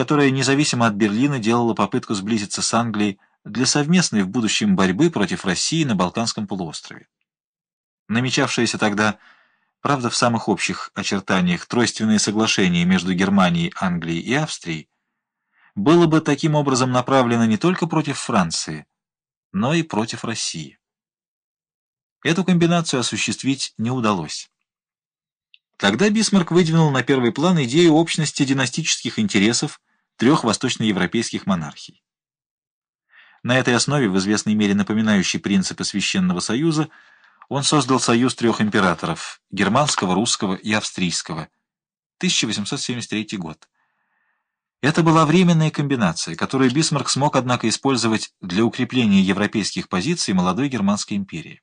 которая независимо от Берлина делала попытку сблизиться с Англией для совместной в будущем борьбы против России на Балканском полуострове. Намечавшееся тогда, правда в самых общих очертаниях, тройственное соглашение между Германией, Англией и Австрией было бы таким образом направлено не только против Франции, но и против России. Эту комбинацию осуществить не удалось. Тогда Бисмарк выдвинул на первый план идею общности династических интересов трех восточноевропейских монархий. На этой основе, в известной мере напоминающей принципы Священного Союза, он создал союз трех императоров – германского, русского и австрийского. 1873 год. Это была временная комбинация, которую Бисмарк смог, однако, использовать для укрепления европейских позиций молодой Германской империи.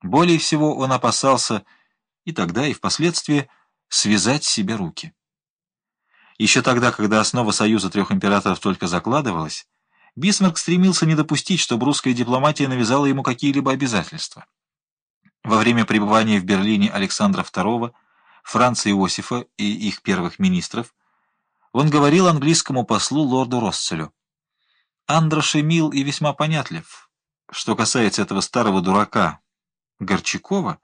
Более всего он опасался и тогда, и впоследствии связать себе руки. Еще тогда, когда основа союза трех императоров только закладывалась, Бисмарк стремился не допустить, чтобы русская дипломатия навязала ему какие-либо обязательства. Во время пребывания в Берлине Александра II, Франца Иосифа и их первых министров, он говорил английскому послу лорду Росселю. «Андрош мил и весьма понятлив. Что касается этого старого дурака, Горчакова,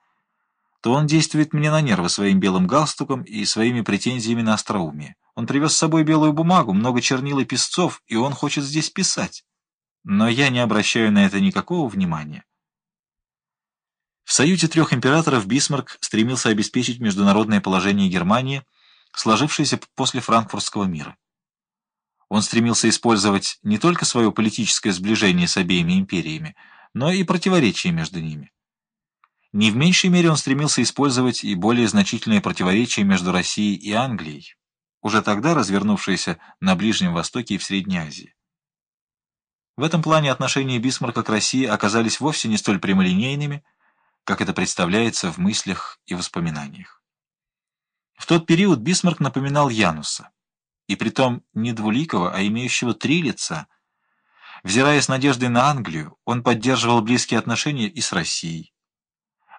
то он действует мне на нервы своим белым галстуком и своими претензиями на остроумие. Он привез с собой белую бумагу, много чернил и песцов, и он хочет здесь писать. Но я не обращаю на это никакого внимания. В союзе трех императоров Бисмарк стремился обеспечить международное положение Германии, сложившееся после Франкфуртского мира. Он стремился использовать не только свое политическое сближение с обеими империями, но и противоречия между ними. Не в меньшей мере он стремился использовать и более значительные противоречия между Россией и Англией, уже тогда развернувшиеся на Ближнем Востоке и в Средней Азии. В этом плане отношения Бисмарка к России оказались вовсе не столь прямолинейными, как это представляется в мыслях и воспоминаниях. В тот период Бисмарк напоминал Януса, и притом не двуликого, а имеющего три лица. Взирая с надеждой на Англию, он поддерживал близкие отношения и с Россией.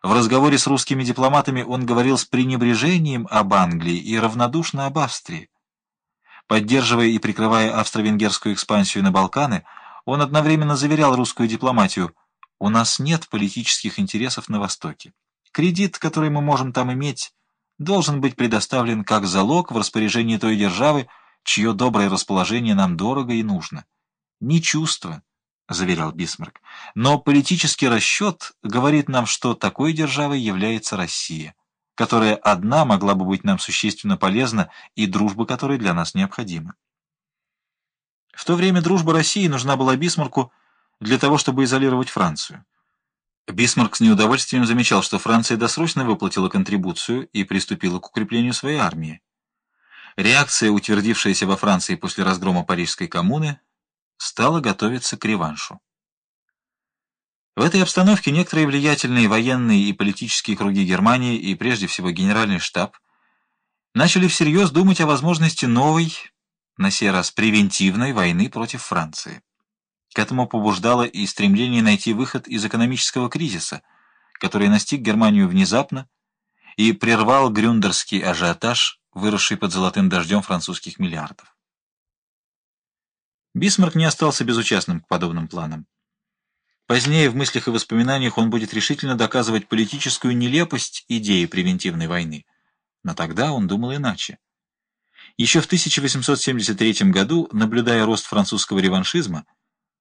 В разговоре с русскими дипломатами он говорил с пренебрежением об Англии и равнодушно об Австрии. Поддерживая и прикрывая австро-венгерскую экспансию на Балканы, он одновременно заверял русскую дипломатию «У нас нет политических интересов на Востоке. Кредит, который мы можем там иметь, должен быть предоставлен как залог в распоряжении той державы, чье доброе расположение нам дорого и нужно. Не чувство» заверял Бисмарк. Но политический расчет говорит нам, что такой державой является Россия, которая одна могла бы быть нам существенно полезна и дружба которой для нас необходима. В то время дружба России нужна была Бисмарку для того, чтобы изолировать Францию. Бисмарк с неудовольствием замечал, что Франция досрочно выплатила контрибуцию и приступила к укреплению своей армии. Реакция, утвердившаяся во Франции после разгрома Парижской коммуны, стала готовиться к реваншу. В этой обстановке некоторые влиятельные военные и политические круги Германии и прежде всего Генеральный штаб начали всерьез думать о возможности новой, на сей раз превентивной войны против Франции. К этому побуждало и стремление найти выход из экономического кризиса, который настиг Германию внезапно и прервал грюндерский ажиотаж, выросший под золотым дождем французских миллиардов. Бисмарк не остался безучастным к подобным планам. Позднее в мыслях и воспоминаниях он будет решительно доказывать политическую нелепость идеи превентивной войны. Но тогда он думал иначе. Еще в 1873 году, наблюдая рост французского реваншизма,